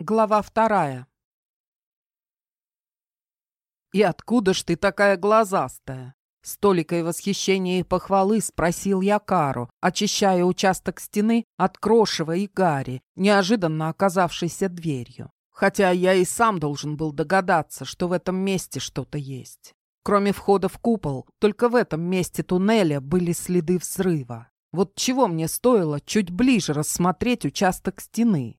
Глава вторая. «И откуда ж ты такая глазастая?» С толикой восхищения и похвалы спросил я Кару, очищая участок стены от крошева и гари, неожиданно оказавшейся дверью. Хотя я и сам должен был догадаться, что в этом месте что-то есть. Кроме входа в купол, только в этом месте туннеля были следы взрыва. Вот чего мне стоило чуть ближе рассмотреть участок стены.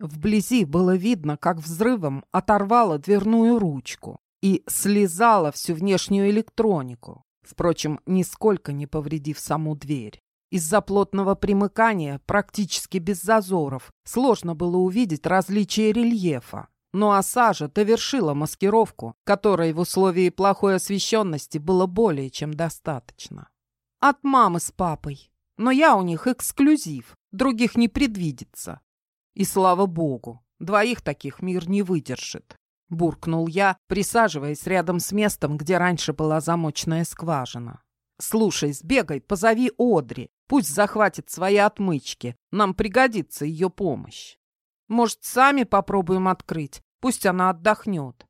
Вблизи было видно, как взрывом оторвало дверную ручку и слезала всю внешнюю электронику, впрочем, нисколько не повредив саму дверь. Из-за плотного примыкания, практически без зазоров, сложно было увидеть различия рельефа. Но Асажа довершила маскировку, которой в условии плохой освещенности было более чем достаточно. От мамы с папой. Но я у них эксклюзив, других не предвидится. И слава богу, двоих таких мир не выдержит. Буркнул я, присаживаясь рядом с местом, где раньше была замочная скважина. «Слушай, сбегай, позови Одри. Пусть захватит свои отмычки. Нам пригодится ее помощь. Может, сами попробуем открыть? Пусть она отдохнет».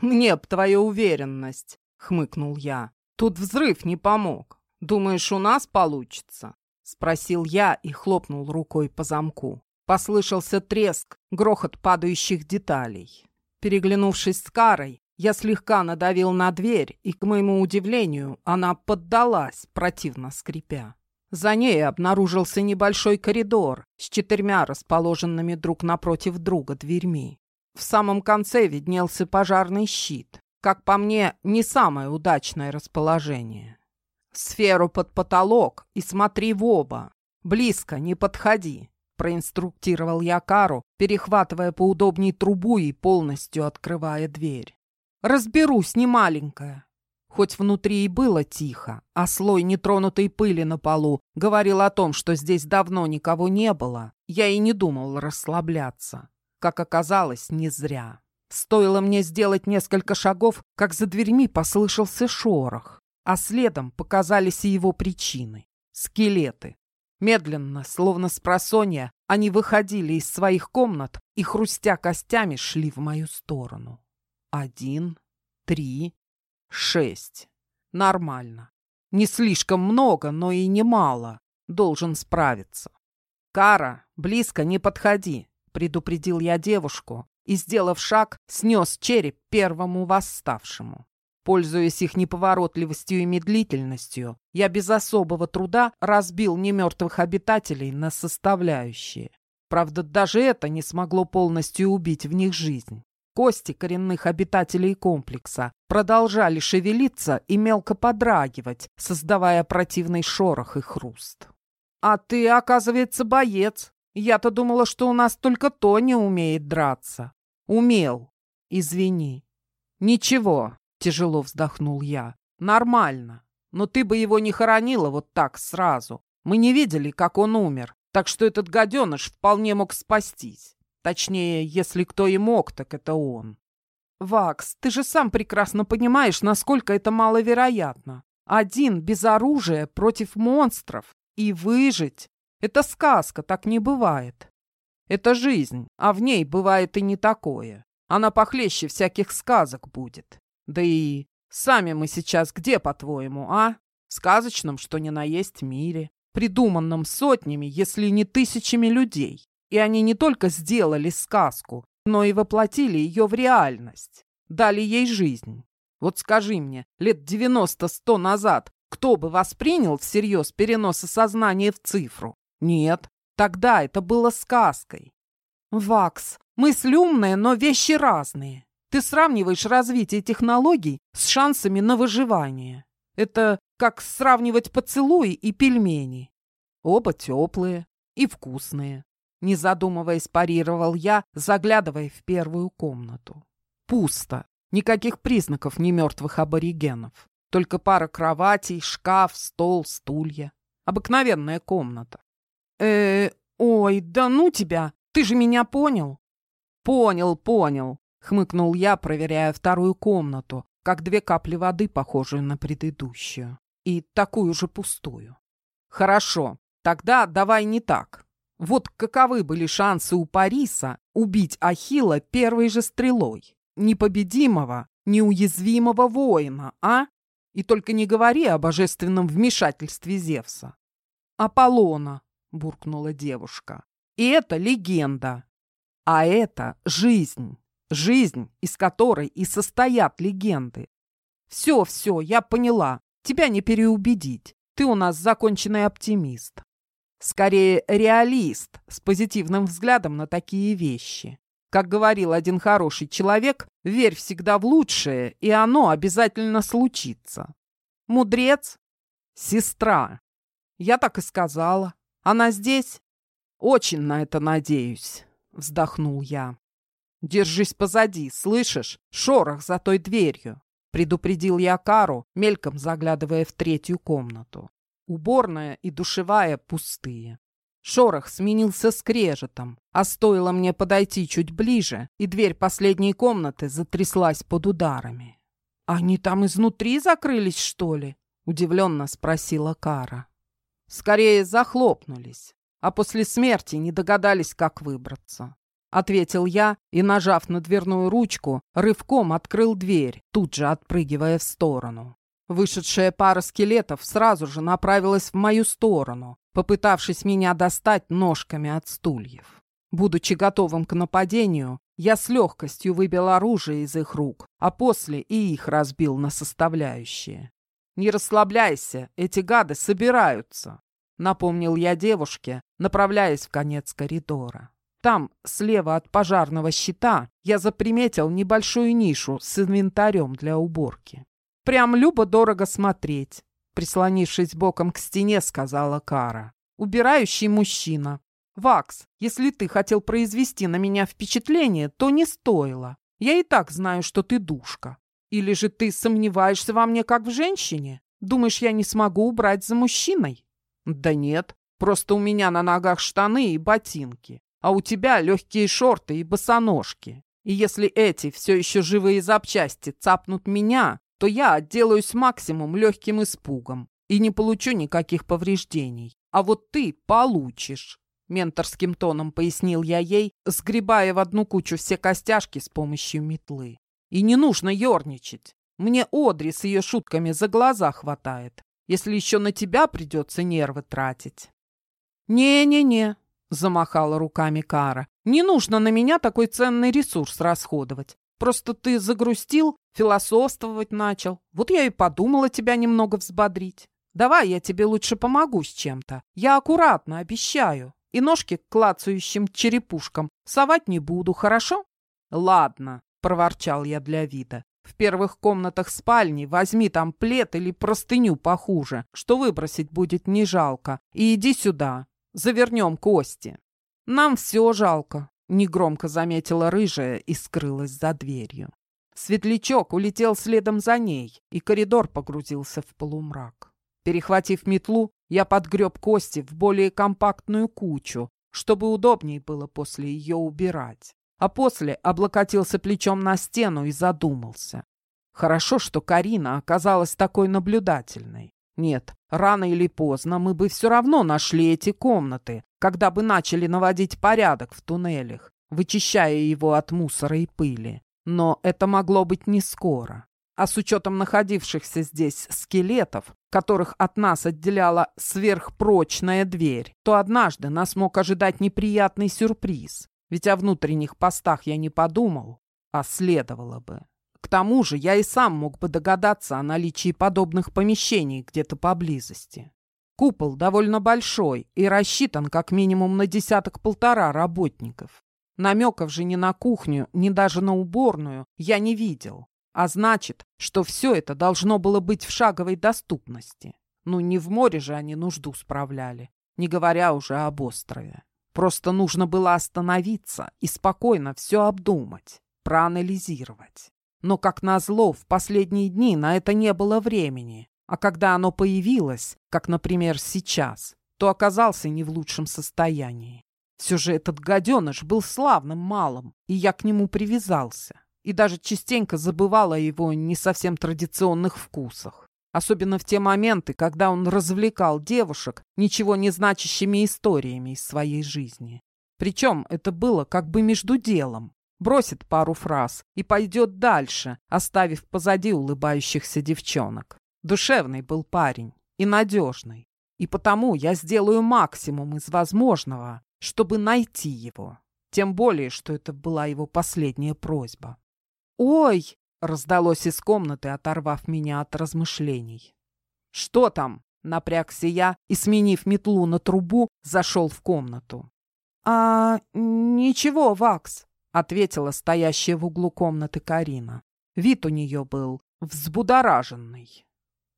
«Мне б твоя уверенность», — хмыкнул я. «Тут взрыв не помог. Думаешь, у нас получится?» — спросил я и хлопнул рукой по замку. Послышался треск, грохот падающих деталей. Переглянувшись с Карой, я слегка надавил на дверь, и, к моему удивлению, она поддалась, противно скрипя. За ней обнаружился небольшой коридор с четырьмя расположенными друг напротив друга дверьми. В самом конце виднелся пожарный щит. Как по мне, не самое удачное расположение. Сферу под потолок и смотри в оба. Близко не подходи. Проинструктировал я Кару, перехватывая поудобней трубу и полностью открывая дверь. «Разберусь, не маленькая». Хоть внутри и было тихо, а слой нетронутой пыли на полу говорил о том, что здесь давно никого не было, я и не думал расслабляться. Как оказалось, не зря. Стоило мне сделать несколько шагов, как за дверьми послышался шорох, а следом показались и его причины. Скелеты, Медленно, словно с просонья, они выходили из своих комнат и, хрустя костями, шли в мою сторону. Один, три, шесть. Нормально. Не слишком много, но и немало. Должен справиться. «Кара, близко не подходи», — предупредил я девушку и, сделав шаг, снес череп первому восставшему. Пользуясь их неповоротливостью и медлительностью, я без особого труда разбил немертвых обитателей на составляющие. Правда, даже это не смогло полностью убить в них жизнь. Кости коренных обитателей комплекса продолжали шевелиться и мелко подрагивать, создавая противный шорох и хруст. «А ты, оказывается, боец. Я-то думала, что у нас только Тони умеет драться». «Умел. Извини». «Ничего, Тяжело вздохнул я. Нормально. Но ты бы его не хоронила вот так сразу. Мы не видели, как он умер. Так что этот гаденыш вполне мог спастись. Точнее, если кто и мог, так это он. Вакс, ты же сам прекрасно понимаешь, насколько это маловероятно. Один без оружия против монстров. И выжить. Это сказка, так не бывает. Это жизнь, а в ней бывает и не такое. Она похлеще всяких сказок будет. Да и сами мы сейчас где, по-твоему, а? В сказочном, что ни на есть мире, придуманном сотнями, если не тысячами людей. И они не только сделали сказку, но и воплотили ее в реальность, дали ей жизнь. Вот скажи мне, лет 90-100 назад кто бы воспринял всерьез переноса сознания в цифру? Нет, тогда это было сказкой. Вакс, мысль умная, но вещи разные. Ты сравниваешь развитие технологий с шансами на выживание. Это как сравнивать поцелуи и пельмени. Оба теплые и вкусные. Не задумываясь, парировал я, заглядывая в первую комнату. Пусто. Никаких признаков немертвых аборигенов. Только пара кроватей, шкаф, стол, стулья. Обыкновенная комната. э, -э ой, да ну тебя! Ты же меня понял? Понял, понял. Хмыкнул я, проверяя вторую комнату, как две капли воды, похожие на предыдущую. И такую же пустую. Хорошо, тогда давай не так. Вот каковы были шансы у Париса убить Ахилла первой же стрелой? Непобедимого, неуязвимого воина, а? И только не говори о божественном вмешательстве Зевса. «Аполлона», — буркнула девушка. «И это легенда. А это жизнь. Жизнь, из которой и состоят легенды. Все, все, я поняла. Тебя не переубедить. Ты у нас законченный оптимист. Скорее, реалист с позитивным взглядом на такие вещи. Как говорил один хороший человек, верь всегда в лучшее, и оно обязательно случится. Мудрец? Сестра. Я так и сказала. Она здесь? Очень на это надеюсь, вздохнул я. Держись позади, слышишь? Шорох за той дверью. Предупредил я Кару, мельком заглядывая в третью комнату. Уборная и душевая пустые. Шорох сменился скрежетом, а стоило мне подойти чуть ближе, и дверь последней комнаты затряслась под ударами. «Они там изнутри закрылись, что ли?» — удивленно спросила Кара. «Скорее захлопнулись, а после смерти не догадались, как выбраться», — ответил я и, нажав на дверную ручку, рывком открыл дверь, тут же отпрыгивая в сторону. Вышедшая пара скелетов сразу же направилась в мою сторону, попытавшись меня достать ножками от стульев. Будучи готовым к нападению, я с легкостью выбил оружие из их рук, а после и их разбил на составляющие. «Не расслабляйся, эти гады собираются», — напомнил я девушке, направляясь в конец коридора. Там, слева от пожарного щита, я заприметил небольшую нишу с инвентарем для уборки. Прям любо-дорого смотреть. Прислонившись боком к стене, сказала Кара. Убирающий мужчина. Вакс, если ты хотел произвести на меня впечатление, то не стоило. Я и так знаю, что ты душка. Или же ты сомневаешься во мне как в женщине? Думаешь, я не смогу убрать за мужчиной? Да нет, просто у меня на ногах штаны и ботинки, а у тебя легкие шорты и босоножки. И если эти все еще живые запчасти цапнут меня, то я отделаюсь максимум легким испугом и не получу никаких повреждений. А вот ты получишь. Менторским тоном пояснил я ей, сгребая в одну кучу все костяшки с помощью метлы. И не нужно ерничать. Мне Одри с ее шутками за глаза хватает, если еще на тебя придется нервы тратить. «Не-не-не», — замахала руками Кара, — «не нужно на меня такой ценный ресурс расходовать. Просто ты загрустил, философствовать начал. Вот я и подумала тебя немного взбодрить. Давай я тебе лучше помогу с чем-то. Я аккуратно, обещаю. И ножки к клацающим черепушкам совать не буду, хорошо? Ладно, проворчал я для вида. В первых комнатах спальни возьми там плед или простыню похуже, что выбросить будет не жалко. И иди сюда. Завернем кости. Нам все жалко, Негромко заметила рыжая и скрылась за дверью. Светлячок улетел следом за ней, и коридор погрузился в полумрак. Перехватив метлу, я подгреб кости в более компактную кучу, чтобы удобнее было после ее убирать. А после облокотился плечом на стену и задумался. Хорошо, что Карина оказалась такой наблюдательной. Нет, рано или поздно мы бы все равно нашли эти комнаты, когда бы начали наводить порядок в туннелях, вычищая его от мусора и пыли. Но это могло быть не скоро. А с учетом находившихся здесь скелетов, которых от нас отделяла сверхпрочная дверь, то однажды нас мог ожидать неприятный сюрприз. Ведь о внутренних постах я не подумал, а следовало бы. К тому же я и сам мог бы догадаться о наличии подобных помещений где-то поблизости. Купол довольно большой и рассчитан как минимум на десяток-полтора работников. Намеков же ни на кухню, ни даже на уборную я не видел. А значит, что все это должно было быть в шаговой доступности. Ну, не в море же они нужду справляли, не говоря уже об острове. Просто нужно было остановиться и спокойно все обдумать, проанализировать. Но, как назло, в последние дни на это не было времени. А когда оно появилось, как, например, сейчас, то оказался не в лучшем состоянии. Все же этот гаденыш был славным малым, и я к нему привязался. И даже частенько забывал о его не совсем традиционных вкусах. особенно в те моменты, когда он развлекал девушек ничего не значащими историями из своей жизни. Причем это было как бы между делом. Бросит пару фраз и пойдет дальше, оставив позади улыбающихся девчонок. Душевный был парень и надежный. И потому я сделаю максимум из возможного, чтобы найти его. Тем более, что это была его последняя просьба. «Ой!» — раздалось из комнаты, оторвав меня от размышлений. «Что там?» — напрягся я и, сменив метлу на трубу, зашел в комнату. «А ничего, Вакс», — ответила стоящая в углу комнаты Карина. Вид у нее был взбудораженный.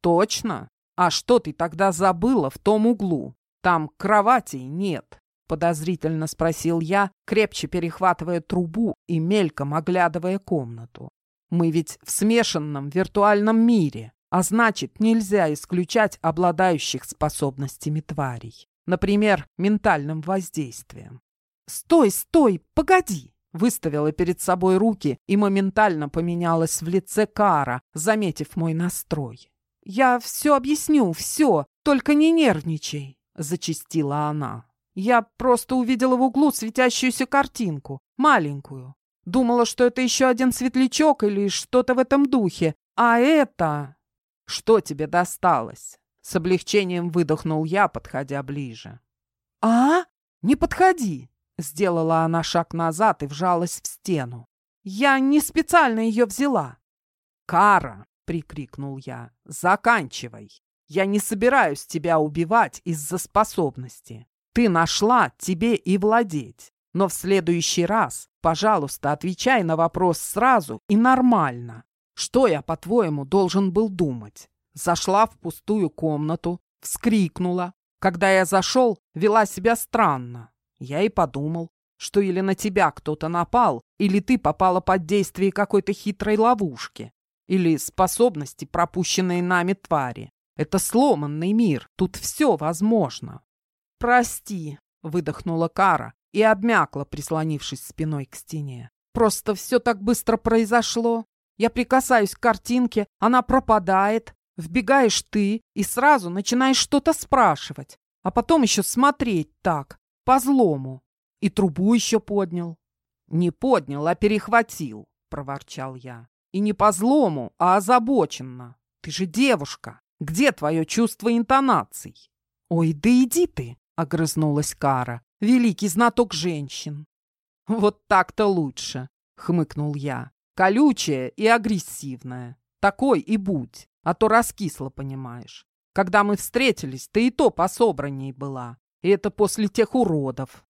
«Точно? А что ты тогда забыла в том углу? Там кроватей нет». Подозрительно спросил я, крепче перехватывая трубу и мельком оглядывая комнату. Мы ведь в смешанном виртуальном мире, а значит, нельзя исключать обладающих способностями тварей. Например, ментальным воздействием. «Стой, стой, погоди!» Выставила перед собой руки и моментально поменялась в лице Кара, заметив мой настрой. «Я все объясню, все, только не нервничай», — зачастила она. Я просто увидела в углу светящуюся картинку, маленькую. Думала, что это еще один светлячок или что-то в этом духе. А это... Что тебе досталось? С облегчением выдохнул я, подходя ближе. А? Не подходи! Сделала она шаг назад и вжалась в стену. Я не специально ее взяла. Кара! прикрикнул я. Заканчивай. Я не собираюсь тебя убивать из-за способности. Ты нашла тебе и владеть. Но в следующий раз, пожалуйста, отвечай на вопрос сразу и нормально. Что я, по-твоему, должен был думать? Зашла в пустую комнату, вскрикнула. Когда я зашел, вела себя странно. Я и подумал, что или на тебя кто-то напал, или ты попала под действие какой-то хитрой ловушки, или способности, пропущенные нами твари. Это сломанный мир, тут все возможно. «Прости», — выдохнула Кара и обмякла, прислонившись спиной к стене. «Просто все так быстро произошло. Я прикасаюсь к картинке, она пропадает, вбегаешь ты и сразу начинаешь что-то спрашивать, а потом еще смотреть так, по-злому. И трубу еще поднял». «Не поднял, а перехватил», — проворчал я. «И не по-злому, а озабоченно. Ты же девушка. Где твое чувство интонаций?» «Ой, да иди ты!» — огрызнулась Кара. «Великий знаток женщин». «Вот так-то лучше», — хмыкнул я. «Колючая и агрессивная. Такой и будь, а то раскисла, понимаешь. Когда мы встретились, ты и то пособранней была. И это после тех уродов».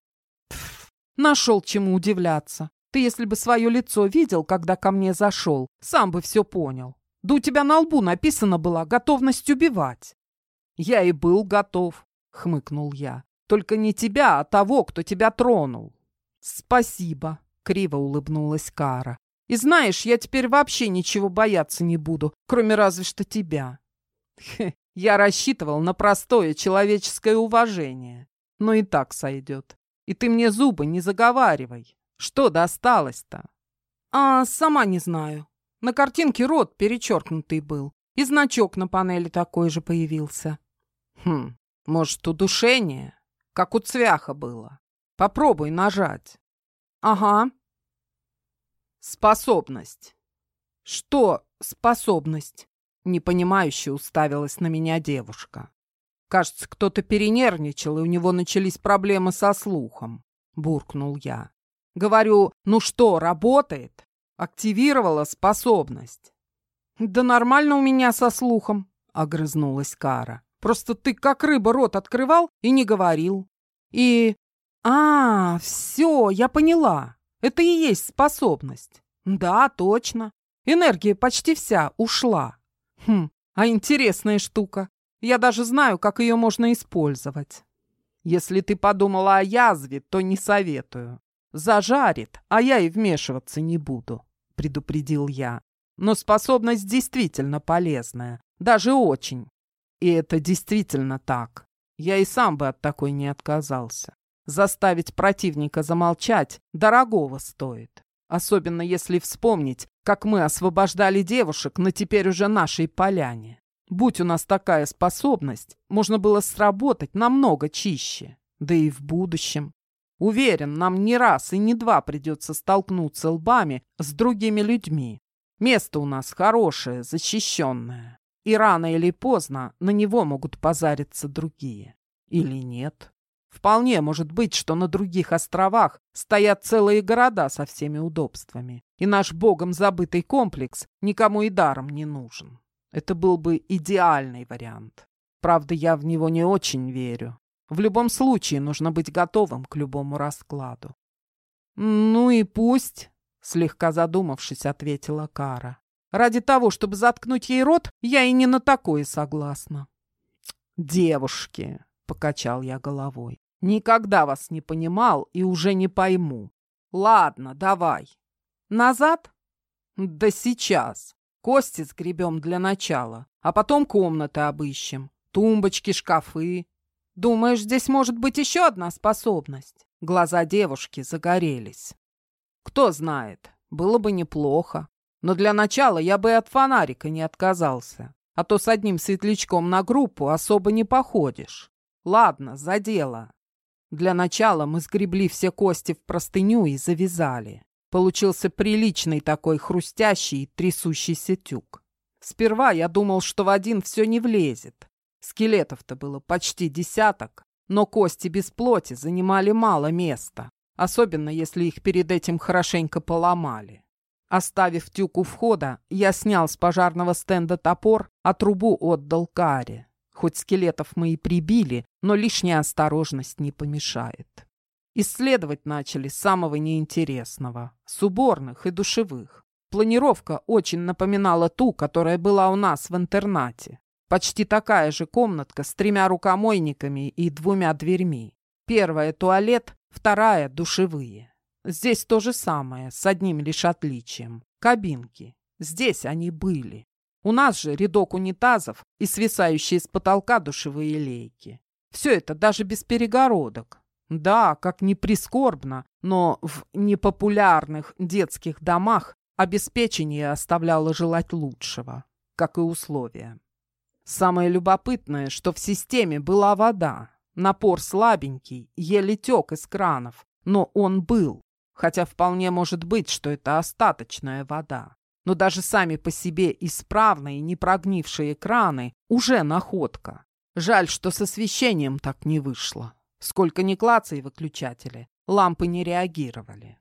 Пф, нашел чему удивляться. Ты, если бы свое лицо видел, когда ко мне зашел, сам бы все понял. Да у тебя на лбу написано была готовность убивать. Я и был готов хмыкнул я. «Только не тебя, а того, кто тебя тронул». «Спасибо», — криво улыбнулась Кара. «И знаешь, я теперь вообще ничего бояться не буду, кроме разве что тебя». Хе, я рассчитывал на простое человеческое уважение. Но и так сойдет. И ты мне зубы не заговаривай. Что досталось-то? А, сама не знаю. На картинке рот перечеркнутый был. И значок на панели такой же появился. Хм, может, удушение? Как у цвяха было. Попробуй нажать. Ага. Способность. Что способность? Непонимающе уставилась на меня девушка. Кажется, кто-то перенервничал, и у него начались проблемы со слухом. Буркнул я. Говорю, ну что, работает? Активировала способность. Да нормально у меня со слухом, огрызнулась Кара. Просто ты как рыба рот открывал и не говорил. И... А, все, я поняла. Это и есть способность. Да, точно. Энергия почти вся ушла. Хм, а интересная штука. Я даже знаю, как ее можно использовать. Если ты подумала о язве, то не советую. Зажарит, а я и вмешиваться не буду, предупредил я. Но способность действительно полезная, даже очень. И это действительно так. Я и сам бы от такой не отказался. Заставить противника замолчать дорогого стоит. Особенно если вспомнить, как мы освобождали девушек на теперь уже нашей поляне. Будь у нас такая способность, можно было сработать намного чище. Да и в будущем. Уверен, нам не раз и не два придется столкнуться лбами с другими людьми. Место у нас хорошее, защищенное. И рано или поздно на него могут позариться другие. Или нет. Вполне может быть, что на других островах стоят целые города со всеми удобствами, и наш богом забытый комплекс никому и даром не нужен. Это был бы идеальный вариант. Правда, я в него не очень верю. В любом случае нужно быть готовым к любому раскладу. «Ну и пусть», — слегка задумавшись, ответила Кара. «Ради того, чтобы заткнуть ей рот, я и не на такое согласна». «Девушки», — покачал я головой, — «никогда вас не понимал и уже не пойму. Ладно, давай. Назад? Да сейчас. Кости сгребем для начала, а потом комнаты обыщем. Тумбочки, шкафы. Думаешь, здесь может быть еще одна способность? Глаза девушки загорелись. Кто знает, было бы неплохо. Но для начала я бы от фонарика не отказался. А то с одним светлячком на группу особо не походишь. Ладно, за дело. Для начала мы сгребли все кости в простыню и завязали. Получился приличный такой хрустящий трясущийся тюк. Сперва я думал, что в один все не влезет. Скелетов-то было почти десяток, но кости без плоти занимали мало места, особенно если их перед этим хорошенько поломали. Оставив тюк у входа, я снял с пожарного стенда топор, а трубу отдал Каре. Хоть скелетов мы и прибили, но лишняя осторожность не помешает. Исследовать начали самого неинтересного – с уборных и душевых. Планировка очень напоминала ту, которая была у нас в интернате. Почти такая же комнатка с тремя рукомойниками и двумя дверьми. Первая – туалет, вторая – душевые. Здесь то же самое, с одним лишь отличием – кабинки. Здесь они были. У нас же рядок унитазов и свисающие с потолка душевые лейки. Все это даже без перегородок. Да, как ни прискорбно, но в непопулярных детских домах обеспечение оставляло желать лучшего, как и условия. Самое любопытное, что в системе была вода. Напор слабенький, еле тек из кранов, но он был, хотя вполне может быть, что это остаточная вода. Но даже сами по себе исправные, не прогнившие краны уже находка. Жаль, что с освещением так не вышло. Сколько ни клацай выключатели, лампы не реагировали.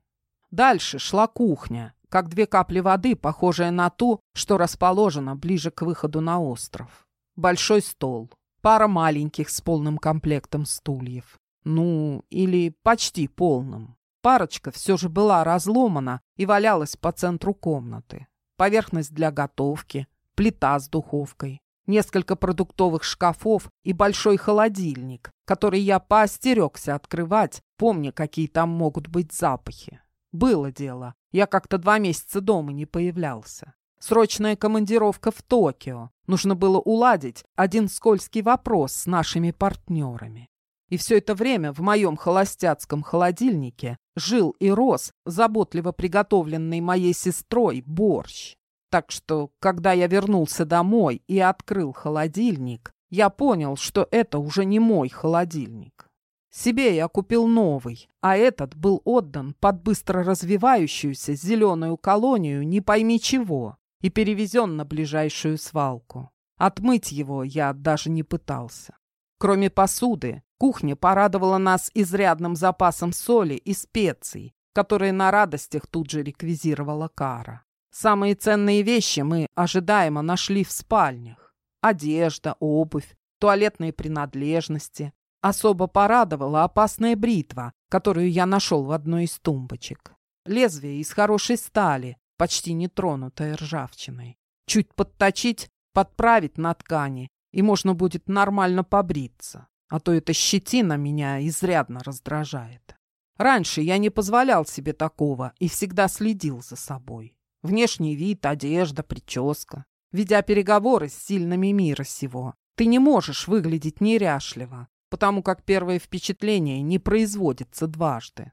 Дальше шла кухня, как две капли воды, похожая на ту, что расположена ближе к выходу на остров. Большой стол, пара маленьких с полным комплектом стульев. Ну, или почти полным. Парочка все же была разломана и валялась по центру комнаты. Поверхность для готовки, плита с духовкой, несколько продуктовых шкафов и большой холодильник, который я поостерегся открывать, помня, какие там могут быть запахи. Было дело. Я как-то два месяца дома не появлялся. Срочная командировка в Токио. Нужно было уладить один скользкий вопрос с нашими партнерами. И все это время в моем холостяцком холодильнике жил и рос заботливо приготовленный моей сестрой борщ. Так что, когда я вернулся домой и открыл холодильник, я понял, что это уже не мой холодильник. Себе я купил новый, а этот был отдан под быстро развивающуюся зеленую колонию не пойми чего и перевезен на ближайшую свалку. Отмыть его я даже не пытался. Кроме посуды, кухня порадовала нас изрядным запасом соли и специй, которые на радостях тут же реквизировала Кара. Самые ценные вещи мы ожидаемо нашли в спальнях. Одежда, обувь, туалетные принадлежности. Особо порадовала опасная бритва, которую я нашел в одной из тумбочек. Лезвие из хорошей стали, почти не тронутое ржавчиной. Чуть подточить, подправить на ткани, и можно будет нормально побриться. А то эта щетина меня изрядно раздражает. Раньше я не позволял себе такого и всегда следил за собой. Внешний вид, одежда, прическа. Ведя переговоры с сильными мира сего, ты не можешь выглядеть неряшливо, потому как первое впечатление не производится дважды.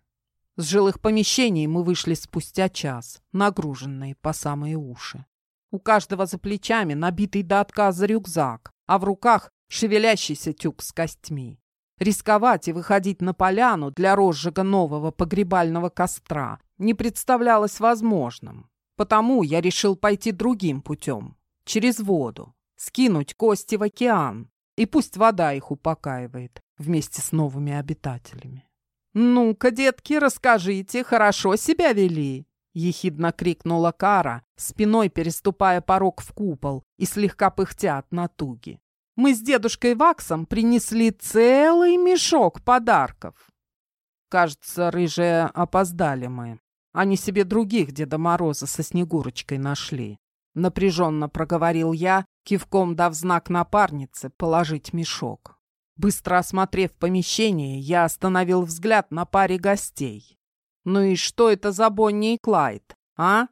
С жилых помещений мы вышли спустя час, нагруженные по самые уши. У каждого за плечами набитый до отказа рюкзак, а в руках шевелящийся тюк с костьми. Рисковать и выходить на поляну для розжига нового погребального костра не представлялось возможным. Потому я решил пойти другим путем, через воду, скинуть кости в океан, и пусть вода их упокаивает вместе с новыми обитателями. «Ну-ка, детки, расскажите, хорошо себя вели?» Ехидно крикнула Кара, спиной переступая порог в купол и слегка пыхтя от натуги. «Мы с дедушкой Ваксом принесли целый мешок подарков». Кажется, рыжие опоздали мы. Они себе других Деда Мороза со Снегурочкой нашли. Напряженно проговорил я, кивком дав знак напарнице положить мешок. Быстро осмотрев помещение, я остановил взгляд на паре гостей. «Ну и что это за Бонни и Клайд, а?